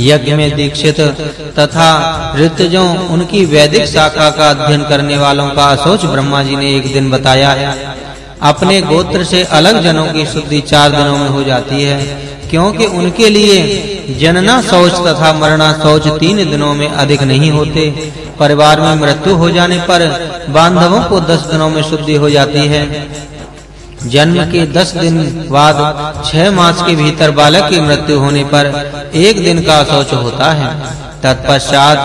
यज्ञ में दीक्षित तथा ऋतजों, उनकी वैदिक शाखा का अध्ययन करने वालों का असोच ब्रह्मा जी ने एक दिन बताया। है अपने गोत्र से अलग जनों की शुद्धि चार दिनों में हो जाती है, क्योंकि उनके लिए जनना शौच तथा मरना शौच तीन दिनों में अधिक नहीं होते। परिवार में मृत्यु हो जाने पर बांधवों को दस दिनों में शुद्धि हो जाती है। जन्म के दस दिन बाद छह मास के भीतर बालक की मृत्यु होने पर एक दिन का शौच होता है। तत्पश्चात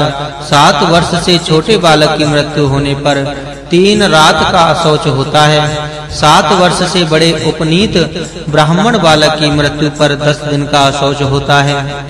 सात वर्ष से छोटे बालक की मृत्यु होने पर तीन रात का शौच होता है। सात वर्ष से बड़े उपनीत ब्राह्मण बालक की मृत्यु पर दस दिन का शौच होता है।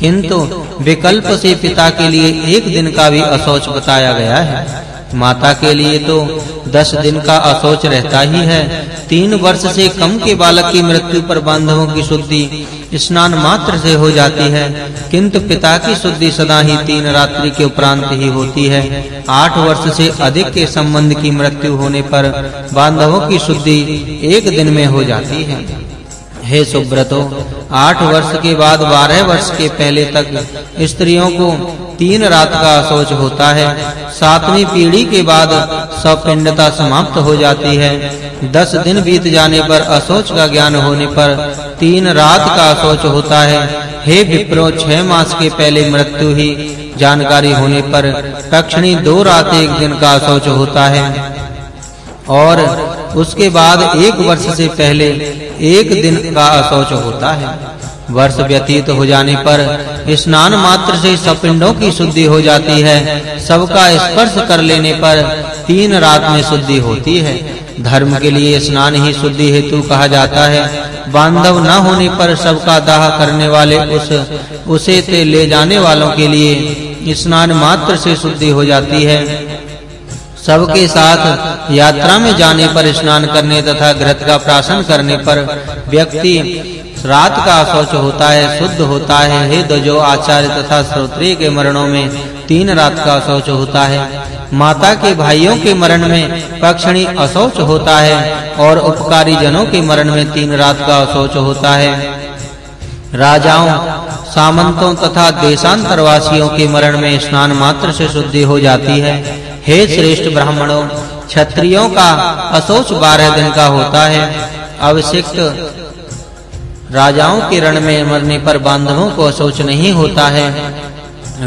किंतु विकल्प से पिता के लिए एक दिन का भी अशौच बताया गया है। माता के लिए तो दस दिन का असोच रहता ही है। तीन वर्ष से कम के बालक की मृत्यु पर बांधवों की शुद्धि स्नान मात्र से हो जाती है। किंतु पिता की शुद्धि सदा ही तीन रात्रि के उपरांत ही होती है। आठ वर्ष से अधिक के संबंध की मृत्यु होने पर बांधवों की शुद्धि एक दिन में हो जाती है। हे सुब्रतो, आठ वर्ष के बाद बारह वर्ष के पहले तक स्त्रियों को तीन रात का शौच होता है। सातवीं पीढ़ी के बाद सपिंडता समाप्त हो जाती है। दस दिन बीत जाने पर अशौच का ज्ञान होने पर तीन रात का शौच होता है। हे विप्रो, छह मास के पहले मृत्यु ही जानकारी होने पर तक्षणी दो रात एक दिन का शौच होता है। और उसके बाद एक वर्ष से पहले एक दिन का अशौच होता है। वर्ष व्यतीत हो जाने पर स्नान मात्र से सपिंडों की शुद्धि हो जाती है। सबका स्पर्श कर लेने पर तीन रात में शुद्धि होती है। धर्म के लिए स्नान ही शुद्धि हेतु कहा जाता है। बांधव न होने पर सबका दाह करने वाले उस, उसे ते ले जाने वालों के लिए स्नान मात्र से शुद्धि हो जाती है। सबके साथ यात्रा में जाने पर स्नान करने तथा घृत का प्राशन करने पर व्यक्ति रात का शौच होता है शुद्ध होता है। हे दजो आचार्य तथा श्रोत्रिय के मरणों में तीन रात का शौच होता है। माता के भाइयों के मरण में पक्षणी अशौच होता है और उपकारी जनों के मरण में तीन रात का अशौच होता है। राजाओं सामंतों तथा देशांतरवासियों के मरण में स्नान मात्र से शुद्धि हो जाती है। हे श्रेष्ठ ब्राह्मणों, क्षत्रियों का अशौच 12 दिन का होता है। अवशिष्ट राजाओं के रण में मरने पर बांधवों को अशौच नहीं होता है।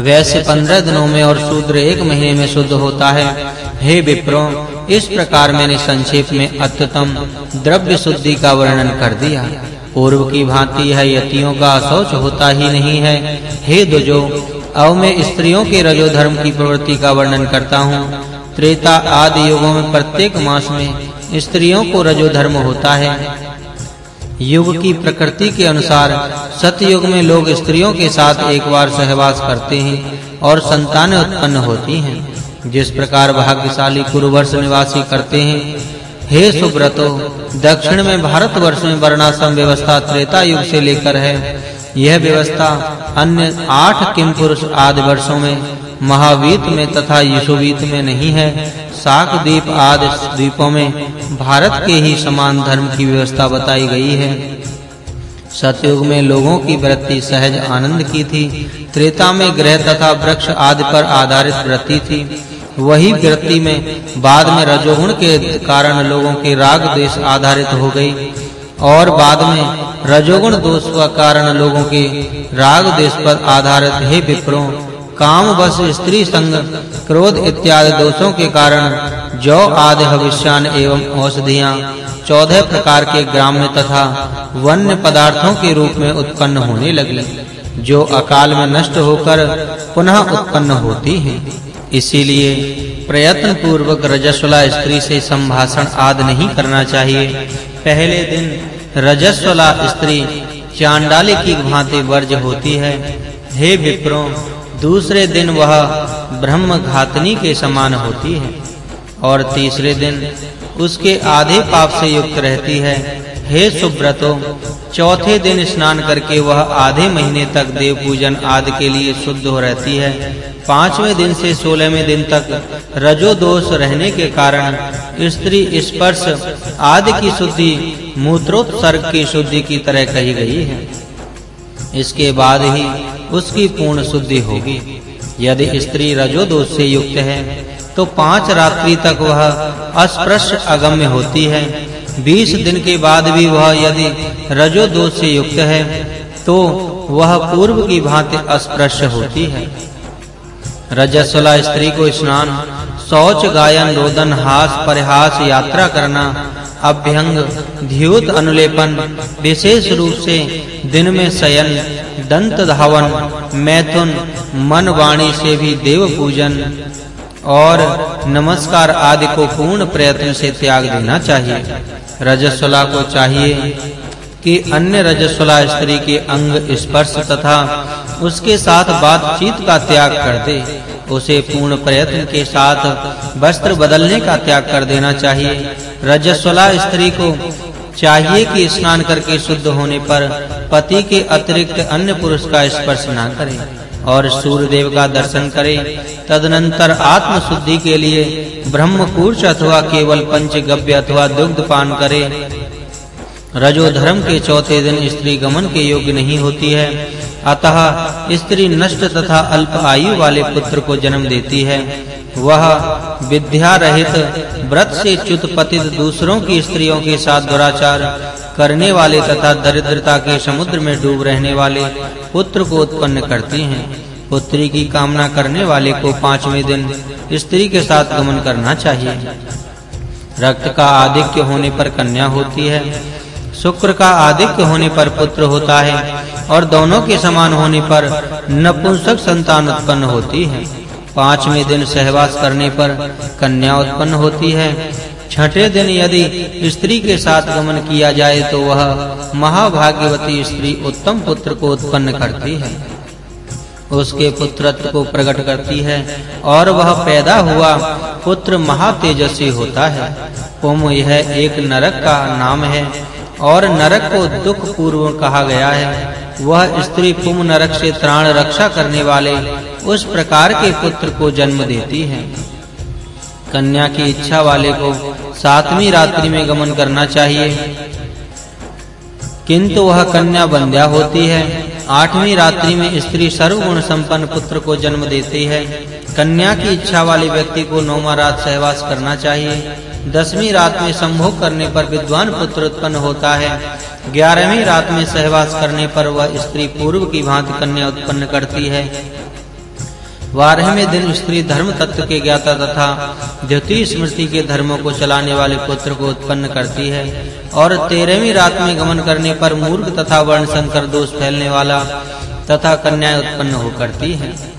वैसे 15 दिनों में और शूद्र एक महीने में शुद्ध होता है। हे विप्रो, इस प्रकार मैंने संक्षेप में अत्यतम द्रव्य शुद्धि का वर्णन कर दिया। पूर्व की भांति यह यतियों का अशौच होता ही नहीं है। हे दुजो अब मैं स्त्रियों के रजोधर्म की प्रवृत्ति का वर्णन करता हूँ। त्रेता आदि युगों में प्रत्येक मास में स्त्रियों को रजो धर्म होता है। युग की प्रकृति के अनुसार सतयुग में लोग स्त्रियों के साथ एक बार सहवास करते हैं और संतान उत्पन्न होती हैं। जिस प्रकार भाग्यशाली कुरुवर्ष निवासी करते हैं, हे सुब्रतो दक्षिण में भारतवर्ष में वर्णाश्रम व्यवस्था त्रेता युग से लेकर है। यह व्यवस्था अन्य आठ किम पुरुष आदि वर्षों में, महावीत में तथा यशोवीत में नहीं है। साक द्वीप आदि द्वीपों में भारत के ही समान धर्म की व्यवस्था बताई गई है। सतयुग में लोगों की वृत्ति सहज आनंद की थी। त्रेता में ग्रह तथा वृक्ष आदि पर आधारित वृत्ति थी। वही वृत्ति में बाद में रजोगुण के कारण लोगों के राग देश आधारित हो गई। और बाद में रजोगुण दोष का कारण लोगों के राग देश पर आधारित है विप्रो, काम बस स्त्री संग क्रोध इत्यादि दोषों के कारण जो आदि भविष्यान एवं औषधियाँ चौदह प्रकार के ग्राम्य तथा वन्य पदार्थों के रूप में उत्पन्न होने लगी, जो अकाल में नष्ट होकर पुनः उत्पन्न होती हैं। इसीलिए प्रयत्न पूर्वक रजस्वला स्त्री से संभाषण आदि नहीं करना चाहिए। पहले दिन रजस्वला स्त्री चांडाले की भांति वर्ज होती है। हे विप्रो, दूसरे दिन वह ब्रह्म घातनी के समान होती है और तीसरे दिन उसके आधे पाप से युक्त रहती है। हे सुब्रतो चौथे दिन स्नान करके वह आधे महीने तक देव पूजन आदि के लिए शुद्ध हो रहती है। पाँचवें दिन से सोलहवें दिन तक रजो दोष रहने के कारण स्त्री स्पर्श आदि की शुद्धि, मूत्रोत्सर्ग की शुद्धि की तरह कही गई है। इसके बाद ही उसकी पूर्ण शुद्धि होगी। यदि स्त्री रजो दोष से युक्त है तो पाँच रात्रि तक वह अस्पृश्य अगम्य होती है। 20 दिन के बाद भी वह यदि रजो दोष से युक्त है तो वह पूर्व की भांति अस्पृश्य होती है। रजस्वला स्त्री को स्नान, शौच गायन, रोदन, हास, परिहास, यात्रा करना, अभ्यंग, ध्युत अनुलेपन, विशेष रूप से दिन में शयन, दंत धावन, मैथुन, मन वाणी से भी देव पूजन, और नमस्कार आदि को पूर्ण प्रयत्न से त्याग देना चाहिए। रजस्वला को चाहिए कि अन्य रजस्वला स्त्री के अंग स्पर्श तथा उसके साथ बातचीत का त्याग कर दे। उसे पूर्ण प्रयत्न के साथ वस्त्र बदलने का त्याग कर देना चाहिए। रजस्वला स्त्री को चाहिए कि स्नान करके शुद्ध होने पर पति के अतिरिक्त अन्य पुरुष का स्पर्श ना करे और सूर्य देव का दर्शन करे। तदनंतर आत्म शुद्धि के लिए ब्रह्मकूर्च अथवा केवल पंचगव्य अथवा दुग्ध पान करे। रजो धर्म के चौथे दिन स्त्री गमन के योग्य नहीं होती है। अतः स्त्री नष्ट तथा अल्प आयु वाले पुत्र को जन्म देती है। वह विद्या रहित व्रत से च्युत पतित दूसरों की स्त्रियों के साथ दुराचार करने वाले तथा दरिद्रता के समुद्र में डूब रहने वाले पुत्र को उत्पन्न करती हैं। पुत्री की कामना करने वाले को पाँचवें दिन स्त्री के साथ गमन करना चाहिए। रक्त का आधिक्य होने पर कन्या होती है। शुक्र का आधिक्य होने पर पुत्र होता है और दोनों के समान होने पर नपुंसक संतान उत्पन्न होती है। पाँचवें दिन सहवास करने पर कन्या उत्पन्न होती है। छठे दिन यदि स्त्री के साथ गमन किया जाए तो वह महाभाग्यवती स्त्री उत्तम पुत्र को उत्पन्न करती है। उसके पुत्रत्व को प्रकट करती है और वह पैदा हुआ पुत्र महातेजस्वी होता है। पुम यह एक नरक का नाम है। और नरक को दुख पूर्व कहा गया है। वह स्त्री पुम नरक से त्राण रक्षा करने वाले उस प्रकार के पुत्र को जन्म देती है। कन्या की इच्छा वाले को सातवीं रात्रि में गमन करना चाहिए। किंतु वह कन्या बंध्या होती है। आठवीं रात्रि में स्त्री सर्वगुण संपन्न पुत्र को जन्म देती है। कन्या की इच्छा वाले व्यक्ति को नौमा रात सहवास करना चाहिए। दसवीं रात में संभोग करने पर विद्वान पुत्र उत्पन्न होता है। ग्यारहवीं रात में सहवास करने पर वह स्त्री पूर्व की भांति कन्या उत्पन्न करती है। बारहवें दिन स्त्री धर्म तत्व के ज्ञाता तथा द्वितीय स्मृति के धर्मों को चलाने वाले पुत्र को उत्पन्न करती है और तेरहवीं रात में गमन करने पर मूर्ख तथा वर्ण संकर दोष फैलने वाला तथा कन्या उत्पन्न हो करती है।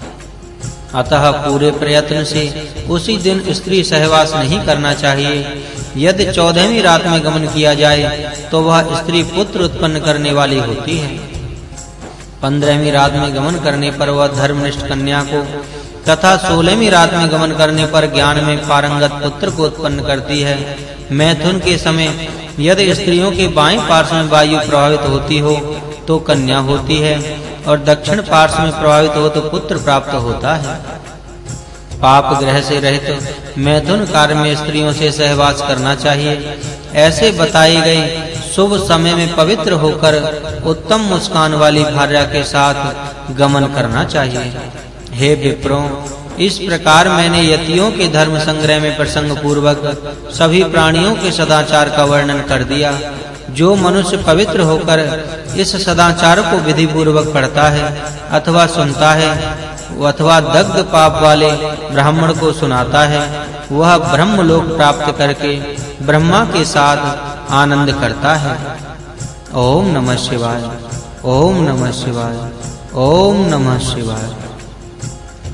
अतः पूरे प्रयत्न से उसी दिन स्त्री सहवास नहीं करना चाहिए। यदि चौदहवीं रात में गमन किया जाए तो वह स्त्री पुत्र उत्पन्न करने वाली होती है। पंद्रहवीं रात में गमन करने पर वह धर्मनिष्ठ कन्या को तथा सोलहवीं रात में गमन करने पर ज्ञान में पारंगत पुत्र को उत्पन्न करती है। मैथुन के समय यदि स्त्रियों के बाएँ पार्श्व में वायु प्रभावित होती हो तो कन्या होती है। और दक्षिण पार्श्व में प्रभावित हो तो पुत्र प्राप्त होता है। पाप ग्रह से रहित मैथुन कार्य में स्त्रियों से सहवास करना चाहिए। ऐसे बताई गई शुभ समय में पवित्र होकर उत्तम मुस्कान वाली भार्या के साथ गमन करना चाहिए। हे विप्रों, इस प्रकार मैंने यतियों के धर्म संग्रह में प्रसंग पूर्वक सभी प्राणियों के सदाचार का वर्णन कर दिया। जो मनुष्य पवित्र होकर इस सदाचार को विधि पूर्वक पढ़ता है अथवा सुनता है अथवा दग्ध पाप वाले ब्राह्मण को सुनाता है, वह ब्रह्म लोक प्राप्त करके ब्रह्मा के साथ आनंद करता है। ओम नमः शिवाय, ओम नमः शिवाय, ओम नमः शिवाय।